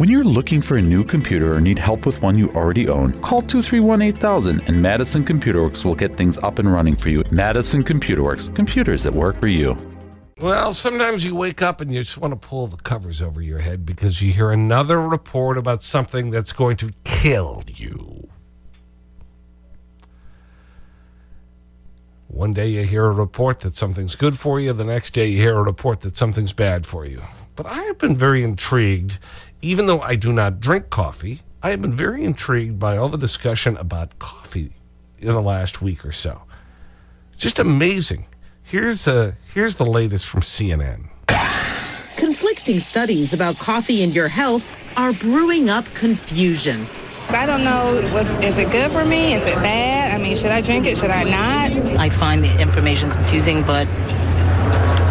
When you're looking for a new computer or need help with one you already own, call 231 8000 and Madison Computer Works will get things up and running for you. Madison Computer Works, computers that work for you. Well, sometimes you wake up and you just want to pull the covers over your head because you hear another report about something that's going to kill you. One day you hear a report that something's good for you. The next day you hear a report that something's bad for you. But I have been very intrigued even though I do not drink coffee, I have been very intrigued by all the discussion about coffee in the last week or so. Just amazing. Here's, uh, here's the latest from CNN. Conflicting studies about coffee and your health are brewing up confusion. I don't know, was, is it good for me? Is it bad? I mean, should I drink it? Should I not? I find the information confusing, but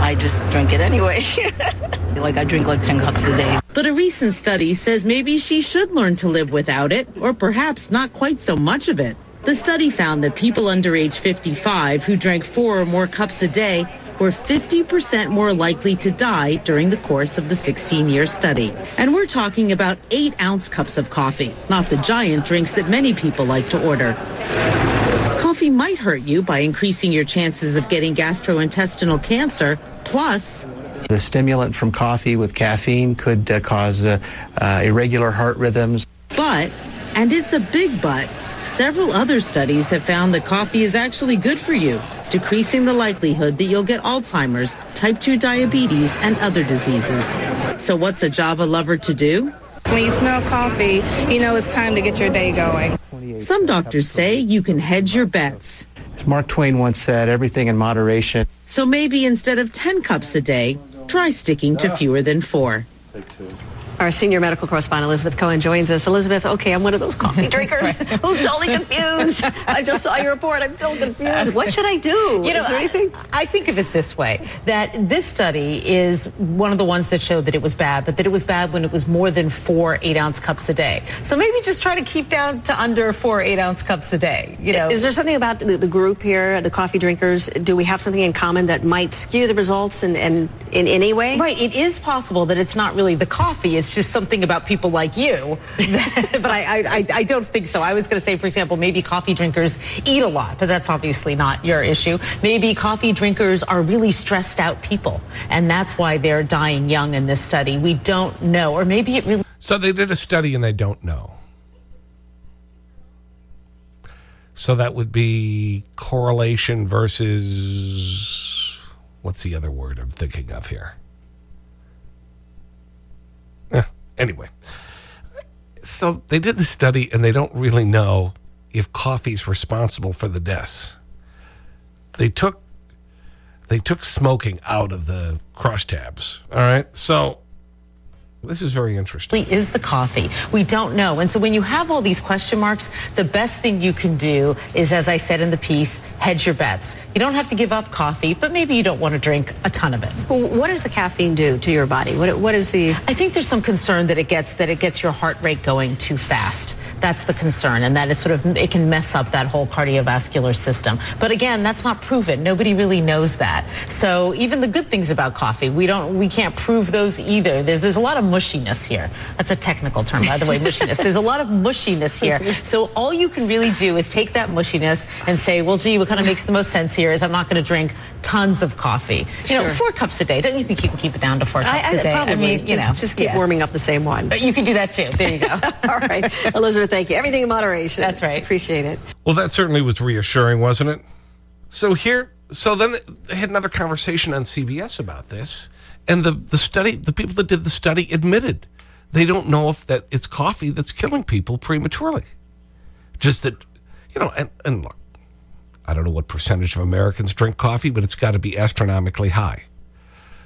I just drink it anyway. like I drink like 10 cups a day. But a recent study says maybe she should learn to live without it, or perhaps not quite so much of it. The study found that people under age 55 who drank four or more cups a day were 50% more likely to die during the course of the 16 year study. And we're talking about eight ounce cups of coffee, not the giant drinks that many people like to order. Coffee might hurt you by increasing your chances of getting gastrointestinal cancer. Plus, the stimulant from coffee with caffeine could uh, cause uh, uh, irregular heart rhythms. But, and it's a big but, several other studies have found that coffee is actually good for you, decreasing the likelihood that you'll get Alzheimer's, type 2 diabetes, and other diseases. So what's a Java lover to do? When you smell coffee, you know it's time to get your day going. Some doctors say you can hedge your bets. As Mark Twain once said, everything in moderation. So maybe instead of 10 cups a day, try sticking to ah. fewer than four. Our senior medical correspondent, Elizabeth Cohen, joins us. Elizabeth, okay, I'm one of those coffee drinkers who's totally confused. I just saw your report. I'm still confused. What should I do? You know, I, I, think of it this way that this study is one of the ones that showed that it was bad, but that it was bad when it was more than four eight ounce cups a day. So maybe just try to keep down to under four eight ounce cups a day. You know, is there something about the, the group here, the coffee drinkers? Do we have something in common that might skew the results and in, in, in any way? Right. It is possible that it's not really the coffee. It's just something about people like you. but I, I, I don't think so. I was going to say, for example, maybe coffee drinkers eat a lot, but that's obviously not your issue. Maybe coffee drinkers are really stressed out people, and that's why they're dying young in this study. We don't know. Or maybe it really. So they did a study and they don't know. So that would be correlation versus, what's the other word I'm thinking of here? Anyway, so they did the study and they don't really know if coffee's responsible for the deaths. They took, they took smoking out of the crosstabs. All right. So this is very interesting. Is the coffee? We don't know. And so when you have all these question marks, the best thing you can do is, as I said in the piece, hedge your bets. You don't have to give up coffee, but maybe you don't want to drink a ton of it. Well, what does the caffeine do to your body? What, what is the... I think there's some concern that it gets that it gets your heart rate going too fast. That's the concern, and that is sort of, it can mess up that whole cardiovascular system. But again, that's not proven. Nobody really knows that. So even the good things about coffee, we don't, we can't prove those either. There's, there's a lot of mushiness here. That's a technical term, by the way, mushiness. There's a lot of mushiness here. So all you can really do is take that mushiness and say, well, gee, what kind of makes the most sense here is I'm not going to drink tons of coffee. You sure. know, four cups a day. Don't you think you can keep it down to four cups I, a day? Probably. I mean, you just, know, just keep yeah. warming up the same one. But you can do that too. There you go. All right, Elizabeth thank you. Everything in moderation. That's right. Appreciate it. Well, that certainly was reassuring, wasn't it? So here, so then they had another conversation on CBS about this. And the, the study, the people that did the study admitted they don't know if that it's coffee that's killing people prematurely. Just that, you know, and, and look, I don't know what percentage of Americans drink coffee, but it's got to be astronomically high.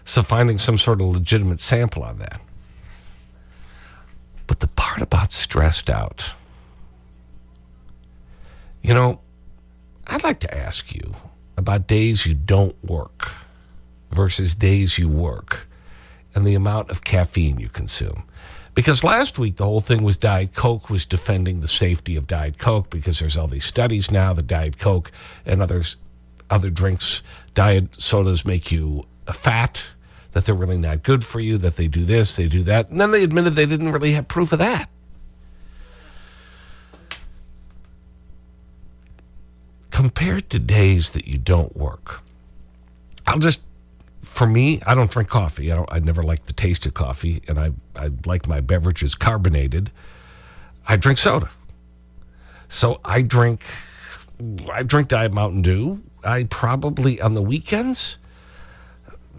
So finding some sort of legitimate sample on that. But the part about stressed out, you know, I'd like to ask you about days you don't work versus days you work and the amount of caffeine you consume. Because last week, the whole thing was Diet Coke was defending the safety of Diet Coke because there's all these studies now that Diet Coke and others, other drinks, diet sodas make you fat that they're really not good for you, that they do this, they do that. And then they admitted they didn't really have proof of that. Compared to days that you don't work, I'll just, for me, I don't drink coffee. I, don't, I never like the taste of coffee, and I, I like my beverages carbonated. I drink soda. So I drink, I drink Diet Mountain Dew. I probably, on the weekends,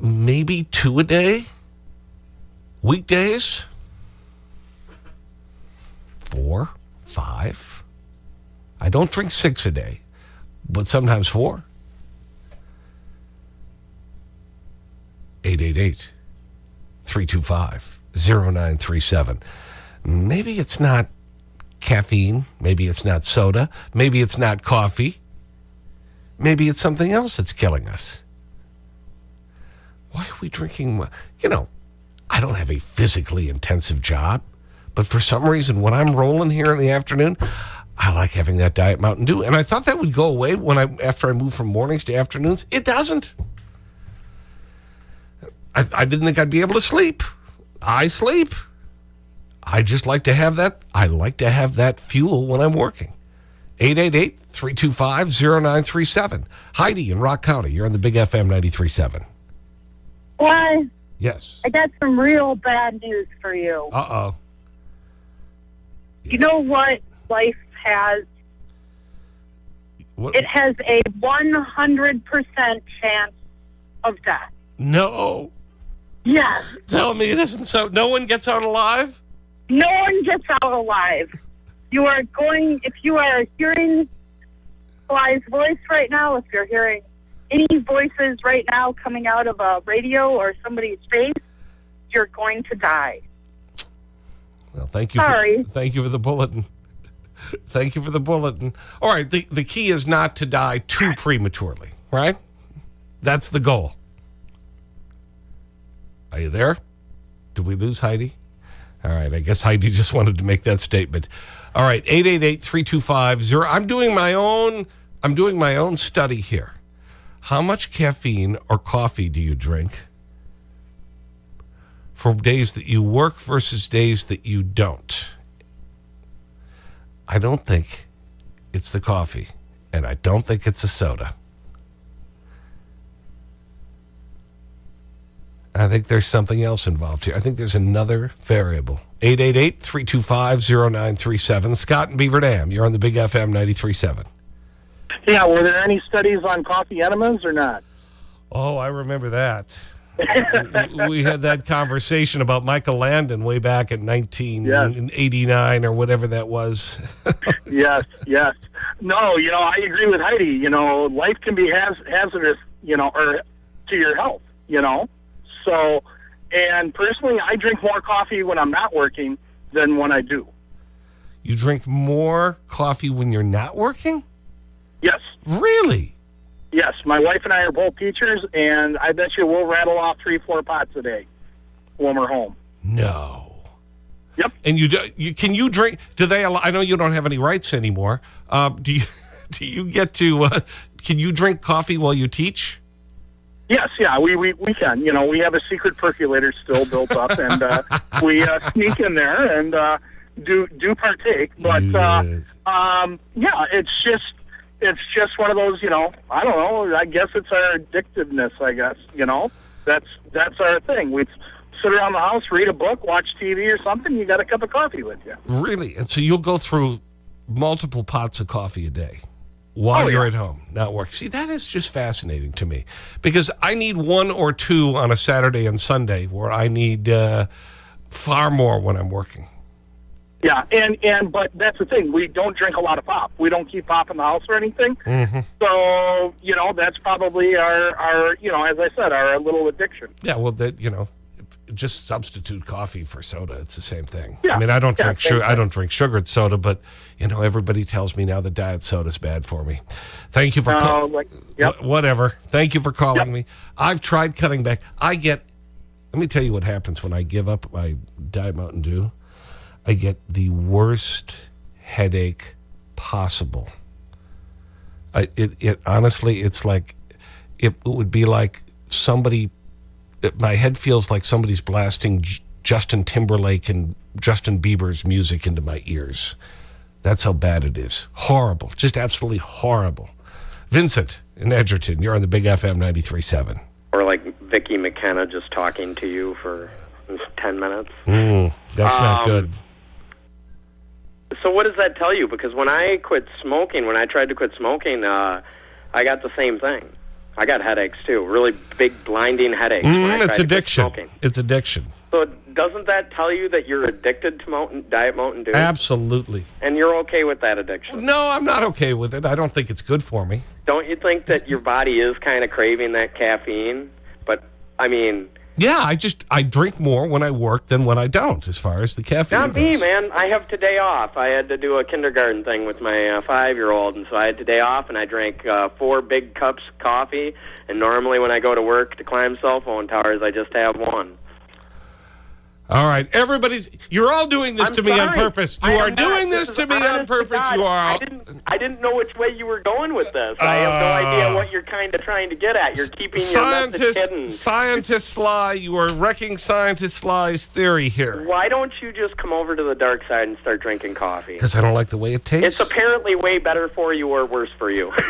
maybe two a day. Weekdays, four, five. I don't drink six a day, but sometimes four. 888 325 0937. Maybe it's not caffeine. Maybe it's not soda. Maybe it's not coffee. Maybe it's something else that's killing us. Why are we drinking? You know, I don't have a physically intensive job, but for some reason, when I'm rolling here in the afternoon, I like having that Diet Mountain Dew. And I thought that would go away when I, after I moved from mornings to afternoons. It doesn't. I, I didn't think I'd be able to sleep. I sleep. I just like to have that. I like to have that fuel when I'm working. 888 325 0937. Heidi in Rock County. You're on the Big FM 937. Why? Yes. I got some real bad news for you. Uh oh. You know what life has? What? It has a 100% chance of death. No. Yes. Tell me it isn't so. No one gets out alive? No one gets out alive. You are going, if you are hearing Sly's voice right now, if you're hearing any voices right now coming out of a radio or somebody's face, you're going to die. Well, thank you. Sorry. For, thank you for the bulletin. thank you for the bulletin. All right. The, the key is not to die too prematurely, right? That's the goal. Are you there? Did we lose Heidi? All right. I guess Heidi just wanted to make that statement. All right. 888-325-0. I'm doing my own. I'm doing my own study here. How much caffeine or coffee do you drink for days that you work versus days that you don't? I don't think it's the coffee, and I don't think it's a soda. I think there's something else involved here. I think there's another variable. 888 325 0937. Scott and Beaver Dam, you're on the Big FM 937. Yeah, were there any studies on coffee enemas or not? Oh, I remember that. we had that conversation about Michael Landon way back in 1989 or whatever that was. yes, yes. No, you know, I agree with Heidi. You know, life can be haz hazardous, you know, or to your health, you know. So, and personally, I drink more coffee when I'm not working than when I do. You drink more coffee when you're not working? Yes. Really? Yes. My wife and I are both teachers, and I bet you we'll rattle off three, four pots a day when we're home. No. Yep. And you, do, you can you drink? Do they? Allow, I know you don't have any rights anymore. Uh, do you? Do you get to? Uh, can you drink coffee while you teach? Yes, yeah, we, we, we can. You know, we have a secret percolator still built up, and uh, we uh, sneak in there and uh, do do partake. But uh, um, yeah, it's just it's just one of those. You know, I don't know. I guess it's our addictiveness. I guess you know that's that's our thing. We sit around the house, read a book, watch TV or something. You got a cup of coffee with you. Really? And so you'll go through multiple pots of coffee a day while Oh, you're yeah. at home, not work. See, that is just fascinating to me because I need one or two on a Saturday and Sunday where I need uh, far more when I'm working. Yeah, and and but that's the thing. We don't drink a lot of pop. We don't keep pop in the house or anything. So you know that's probably our our you know as I said our little addiction. Yeah, well, that, you know, just substitute coffee for soda. It's the same thing. Yeah. I mean, I don't Yeah, drink sugar. I don't drink sugared soda, but you know, everybody tells me now that diet soda's bad for me. Thank you for Uh, like yep. Whatever. Thank you for calling me. I've tried cutting back. I get. Let me tell you what happens when I give up my Diet Mountain Dew. I get the worst headache possible. I, it, it honestly, it's like, it, it would be like somebody it- my head feels like somebody's blasting J- Justin Timberlake and Justin Bieber's music into my ears. That's how bad it is. Horrible. Just absolutely horrible. Vincent in Edgerton, you're on the Big FM 93.7. Or like Vicki McKenna just talking to you for 10 minutes. Mm, that's not Um, good. So what does that tell you? Because when I quit smoking, when I tried to quit smoking, uh, I got the same thing. I got headaches too, really big blinding headaches. Mm, it's addiction. It's addiction. So doesn't that tell you that you're addicted to Mountain, Diet Mountain Dew? Absolutely. And you're okay with that addiction? No, I'm not okay with it. I don't think it's good for me. Don't you think that your body is kind of craving that caffeine? But I mean, Yeah, I just, I drink more when I work than when I don't, as far as the caffeine not me, goes. man. I have today off. I had to do a kindergarten thing with my uh, five-year-old, and so I had today off, and I drank uh, four big cups of coffee. And normally, when I go to work to climb cell phone towers, I just have one. All right, everybody's, you're all doing this I'm to me on purpose. You I are not. doing this is to me on purpose. You are. I didn't. I didn't know which way you were going with this. I have no Uh, idea what you're kind of trying to get at. You're keeping your message hidden. scientist Sly, you are wrecking scientist Sly's theory here. Why don't you just come over to the dark side and start drinking coffee? Because I don't like the way it tastes. It's apparently way better for you or worse for you.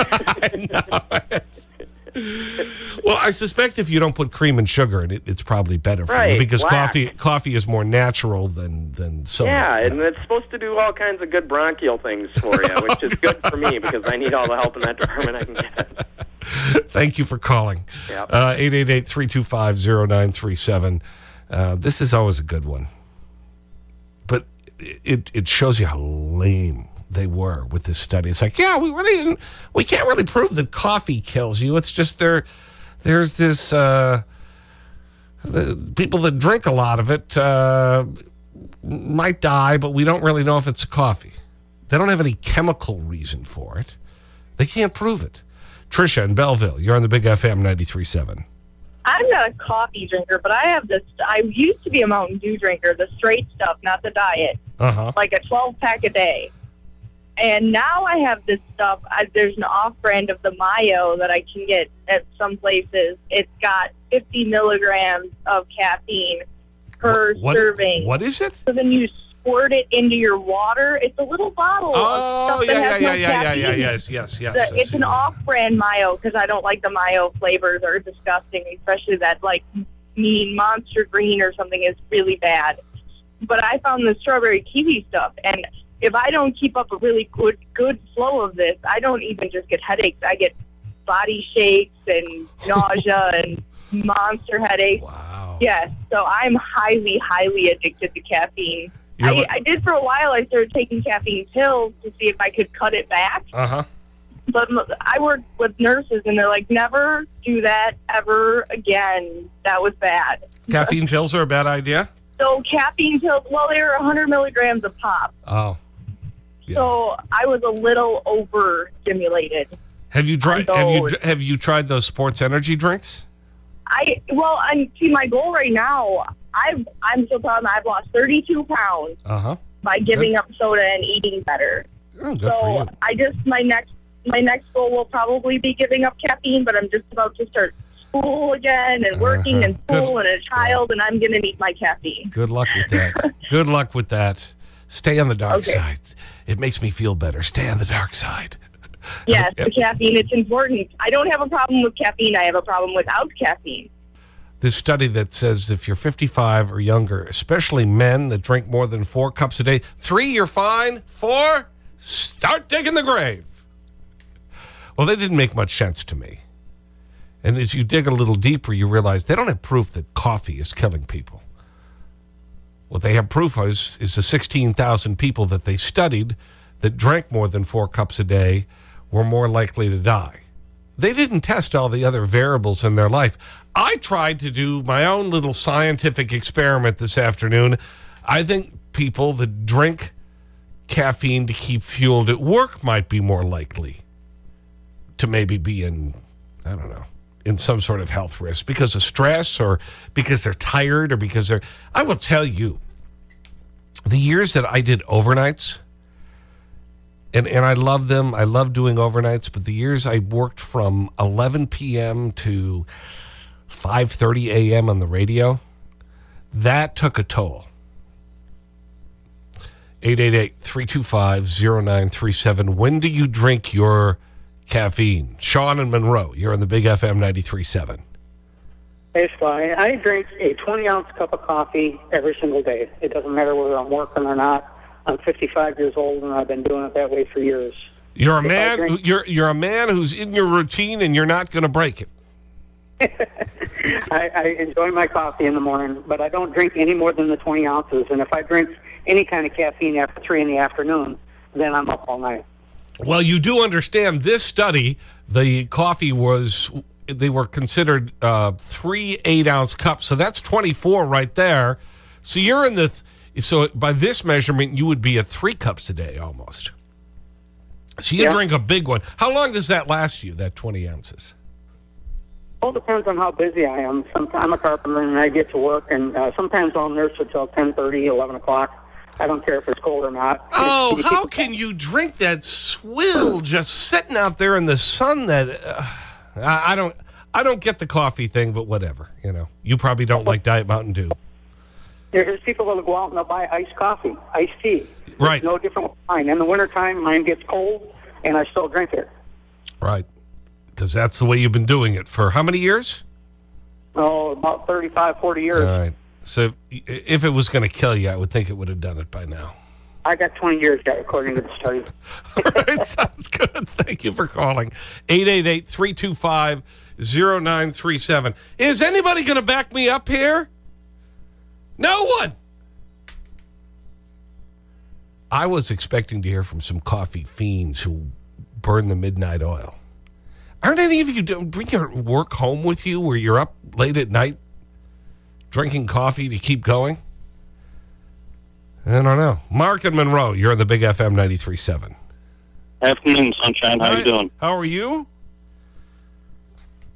Well, I suspect if you don't put cream and sugar in it, it's probably better for you because black. coffee coffee is more natural than than soda. yeah, and it's supposed to do all kinds of good bronchial things for you, which is good for me because I need all the help in that department I can get. Thank you for calling. Yep. Uh, 888-325-0937. Uh, this is always a good one. But it, it shows you how lame they were with this study. It's like, yeah, we really didn't, we can't really prove that coffee kills you. It's just there, there's this, uh, the people that drink a lot of it uh, might die, but we don't really know if it's coffee. They don't have any chemical reason for it. They can't prove it. Trisha in Belleville, you're on the Big FM 93.7. I'm not a coffee drinker, but I have this. I used to be a Mountain Dew drinker, the straight stuff, not the diet, Uh-huh. like a 12 pack a day. And now I have this stuff. I, there's an off brand of the Mio that I can get at some places. It's got 50 milligrams of caffeine per What- serving. What is it? So then you squirt it into your water. It's a little bottle Oh, of stuff yeah, that yeah, has yeah, no yeah, yeah, caffeine. yeah, yes, yes, yes. The- it's an off-brand Mio because I don't like the Mio flavors are disgusting, especially that like mean monster green or something is really bad. But I found the strawberry kiwi stuff, and if I don't keep up a really good good flow of this, I don't even just get headaches. I get body shakes and nausea and monster headaches. Wow. Yes, so I'm highly, highly addicted to caffeine. I, li- I did for a while. I started taking caffeine pills to see if I could cut it back Uh-huh. but I work with nurses, and they're like, never do that ever again. That was bad. Caffeine pills are a bad idea? So caffeine pills, well, they were 100 milligrams a pop. Oh. So I was a little overstimulated. Have you, tried, have, you, those. have you tried those sports energy drinks? I well, I'm see my goal right now. I've I'm so proud. I've lost 32 pounds Uh-huh. by giving up soda and eating better. Oh, good for so you. I just my next my next goal will probably be giving up caffeine, but I'm just about to start school again and working Uh-huh. and school and a child, and I'm gonna need my caffeine. Good luck with that. good luck with that. Stay on the dark Okay. side. It makes me feel better. Stay on the dark side. Yes, the caffeine it's important. I don't have a problem with caffeine. I have a problem without caffeine. this study that says if you're 55 or younger, especially men that drink more than four cups a day, three, you're fine. Four, start digging the grave. Well, that didn't make much sense to me. And as you dig a little deeper, you realize they don't have proof that coffee is killing people. What they have proof of is, the 16,000 people that they studied that drank more than four cups a day were more likely to die. They didn't test all the other variables in their life. I tried to do my own little scientific experiment this afternoon. I think people that drink caffeine to keep fueled at work might be more likely to maybe be in, I don't know, in some sort of health risk because of stress or because they're tired or because they're. I will tell you, the years that I did overnights, and, and I love them. I love doing overnights, but the years I worked from 11 p.m. to 5.30 a.m. on the radio, that took a toll. 888-325-0937. When do you drink your caffeine? Sean and Monroe, you're on the Big FM 93.7. Sly. I drink a 20 ounce cup of coffee every single day. It doesn't matter whether I'm working or not. I'm 55 years old and I've been doing it that way for years. You're a If man. drink- You're you're a man who's in your routine, and you're not going to break it. I, I enjoy my coffee in the morning, but I don't drink any more than the 20 ounces. And if I drink any kind of caffeine after 3 in the afternoon, then I'm up all night. Well, you do understand this study. The coffee was they were considered uh, three eight ounce cups, so that's 24 right there. So you're in the so by this measurement, you would be at three cups a day almost. So you Yeah. drink a big one. How long does that last you? That 20 ounces? All depends on how busy I am. Sometimes I'm a carpenter and I get to work, and uh, sometimes I'll nurse until 10:30, 11 o'clock. I don't care if it's cold or not. Oh, how can you drink that swill just sitting out there in the sun? That uh, I, I don't, I don't get the coffee thing, but whatever. You know, you probably don't like Diet Mountain Dew, There's people that'll go out and they'll buy iced coffee, iced tea. right? It's no different with mine. In the wintertime, mine gets cold, and I still drink it. Right, because that's the way you've been doing it for how many years? Oh, about 35, 40 years. All right. So if it was going to kill you, I would think it would have done it by now. I got 20 years yet, according to the study. All right, sounds good. Thank you for calling. 888-325-0937. Is anybody going to back me up here? No one. I was expecting to hear from some coffee fiends who burn the midnight oil. Aren't any of you do, bring your work home with you where you're up late at night drinking coffee to keep going? I don't know. Mark and Monroe, you're on the Big FM 93.7. Afternoon, sunshine. How Hi. you doing? How are you?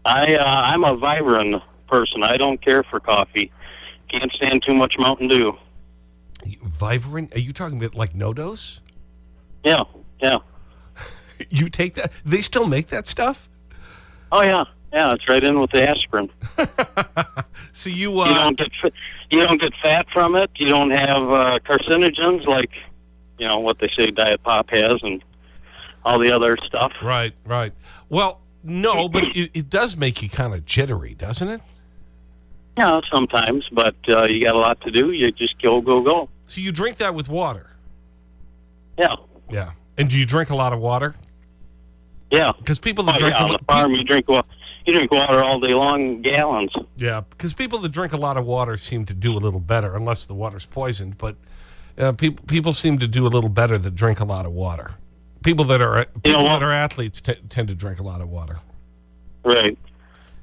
I uh, I'm a Vivarin person. I don't care for coffee. Can't stand too much Mountain Dew. Vivarin? Are you talking about like NoDoz? Yeah, yeah. You take that? They still make that stuff? Oh yeah, yeah. It's right in with the aspirin. So you, uh, you don't get you don't get fat from it. You don't have uh, carcinogens like you know what they say Diet Pop has and all the other stuff. Right, right. Well, no, but it, it does make you kind of jittery, doesn't it? Yeah, sometimes, but uh, you got a lot to do. You just go, go, go. So you drink that with water? Yeah, Yeah. And do you drink a lot of water? Yeah. Because people that Oh, drink yeah, a on the farm, you drink you drink water all day long, gallons. Yeah, because people that drink a lot of water seem to do a little better, unless the water's poisoned. But uh, people people seem to do a little better that drink a lot of water. People that are people that are athletes t tend to drink a lot of water. Right.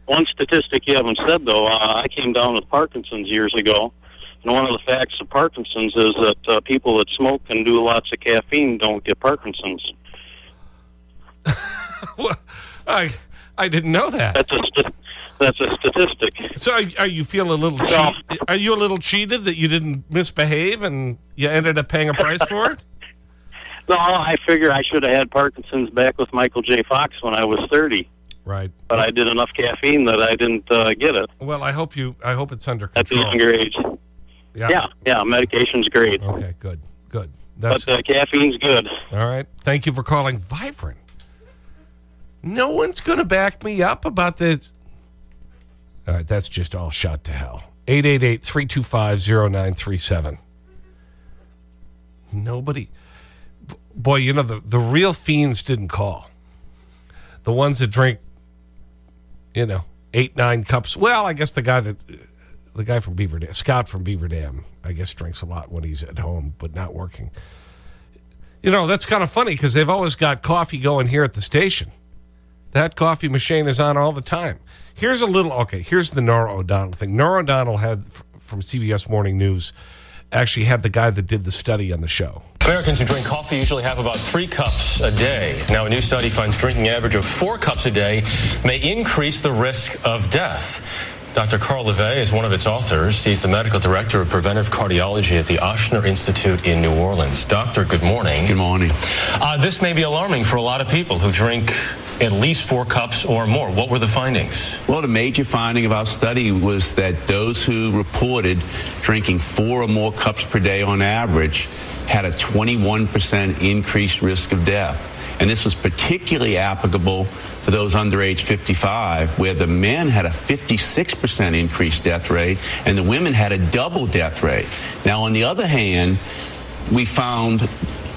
One statistic you haven't said, though, uh, I came down with Parkinson's years ago, and one of the facts of Parkinson's is that uh, people that smoke and do lots of caffeine don't get Parkinson's. I I didn't know that. That's a that's a statistic. So are, are you feeling a little cheat, are you a little cheated that you didn't misbehave and you ended up paying a price for it? No, I figure I should have had Parkinson's back with Michael J. Fox when I was 30, Right. but I did enough caffeine that I didn't uh, get it Well, I hope you I hope it's under control. at the younger age. Yeah. yeah, yeah medication's great. Okay, good. Good. That's But uh, caffeine's good. All right. Thank you for calling Vivarin. No one's going to back me up about this. All right, that's just all shot to hell. 888-325-0937. Nobody. Boy, you know, the, the real fiends didn't call. The ones that drink, you know, eight, nine cups. Well, I guess the guy that, the guy from Beaver Dam, Scott from Beaver Dam, I guess drinks a lot when he's at home, but not working. You know, that's kind of funny because they've always got coffee going here at the station. That coffee machine is on all the time. Here's a little, okay, here's the Norah O'Donnell thing. Norah O'Donnell had, from CBS Morning News, actually had the guy that did the study on the show. Americans who drink coffee usually have about three cups a day. Now, a new study finds drinking an average of four cups a day may increase the risk of death. Dr. Carl Lavie is one of its authors. He's the medical director of preventive cardiology at the Ochsner Institute in New Orleans. Doctor, good morning. Good morning. Uh, this may be alarming for a lot of people who drink at least four cups or more. What were the findings? Well, the major finding of our study was that those who reported drinking four or more cups per day on average had a 21% increased risk of death. And this was particularly applicable for those under age 55, where the men had a 56% increased death rate and the women had a double death rate. Now, on the other hand, we found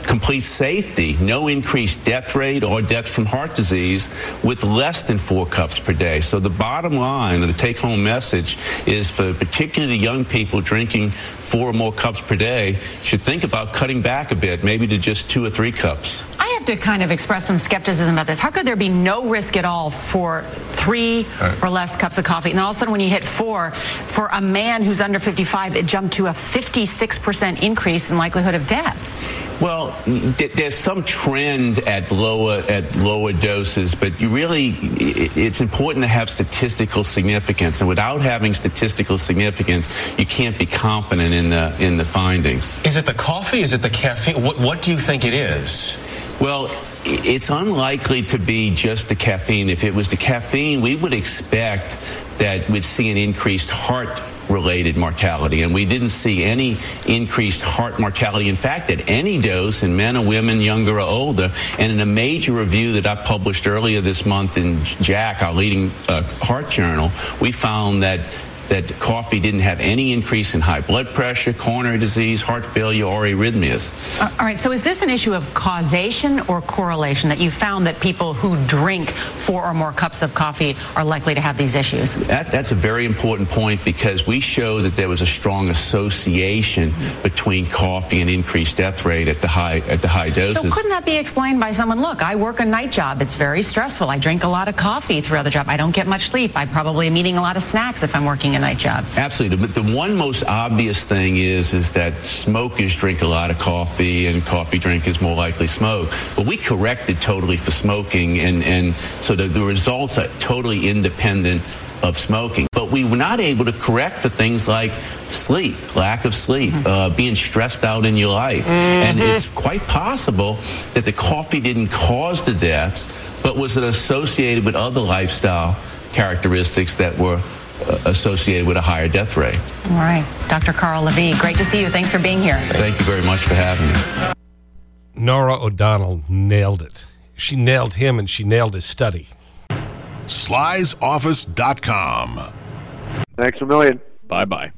complete safety, no increased death rate or death from heart disease with less than four cups per day. So the bottom line, the take home message is for particularly young people drinking four or more cups per day should think about cutting back a bit, maybe to just two or three cups. I have to kind of express some skepticism about this. How could there be no risk at all for three right. or less cups of coffee? And all of a sudden, when you hit four, for a man who's under 55, it jumped to a 56% increase in likelihood of death. Well, there's some trend at lower at lower doses, but you really it's important to have statistical significance, and without having statistical significance, you can't be confident in the in the findings. Is it the coffee? Is it the caffeine? What what do you think it is? Well, it's unlikely to be just the caffeine. If it was the caffeine, we would expect that we'd see an increased heart related mortality. And we didn't see any increased heart mortality. In fact, at any dose in men or women, younger or older. And in a major review that I published earlier this month in JACC, our leading uh, heart journal, we found that that coffee didn't have any increase in high blood pressure, coronary disease, heart failure, or arrhythmias. Uh, all right, so is this an issue of causation or correlation that you found that people who drink four or more cups of coffee are likely to have these issues? That's, that's a very important point because we show that there was a strong association between coffee and increased death rate at the high at the high doses. So couldn't that be explained by someone, look, I work a night job. It's very stressful. I drink a lot of coffee throughout the job. I don't get much sleep. I probably am eating a lot of snacks if I'm working a night job. Absolutely. But the one most obvious thing is is that smokers drink a lot of coffee and coffee drinkers more likely smoke. But we corrected totally for smoking and, and so the, the results are totally independent of smoking. But we were not able to correct for things like sleep, lack of sleep, mm-hmm. uh, being stressed out in your life. Mm-hmm. And it's quite possible that the coffee didn't cause the deaths, but was it associated with other lifestyle characteristics that were Uh, associated with a higher death rate. All right. Dr. Carl Lavie, great to see you. Thanks for being here. Thank you very much for having me. Norah O'Donnell nailed it. She nailed him and she nailed his study. Sly'sOffice.com. Thanks a million. Bye bye.